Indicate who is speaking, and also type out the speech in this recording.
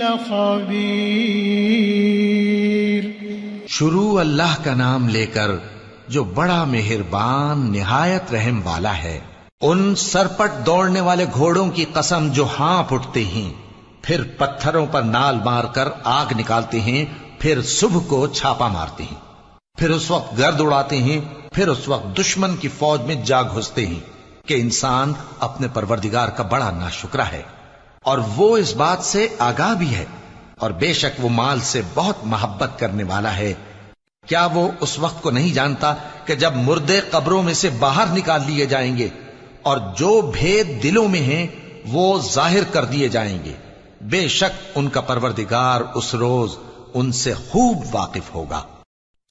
Speaker 1: لخبير
Speaker 2: شروع اللہ کا نام لے کر جو بڑا مہربان، نہایت رحم والا ہے، ان سرپٹ دوڑنے والے گھوڑوں کی قسم جو ہانپ اٹھتے ہیں، پھر پتھروں پر نال مار کر آگ نکالتے ہیں، پھر صبح کو چھاپا مارتے ہیں، پھر اس وقت گرد اڑاتے ہیں، پھر اس وقت دشمن کی فوج میں جا گھستے ہیں، کہ انسان اپنے پروردگار کا بڑا ناشکرا ہے۔ اور وہ اس بات سے آگاہ بھی ہے اور بے شک وہ مال سے بہت محبت کرنے والا ہے۔ کیا وہ اس وقت کو نہیں جانتا کہ جب مردے قبروں میں سے باہر نکال لیے جائیں گے اور جو بھید دلوں میں ہیں وہ ظاہر کر دیے جائیں گے۔ بے شک ان کا پروردگار اس روز ان سے خوب واقف ہوگا۔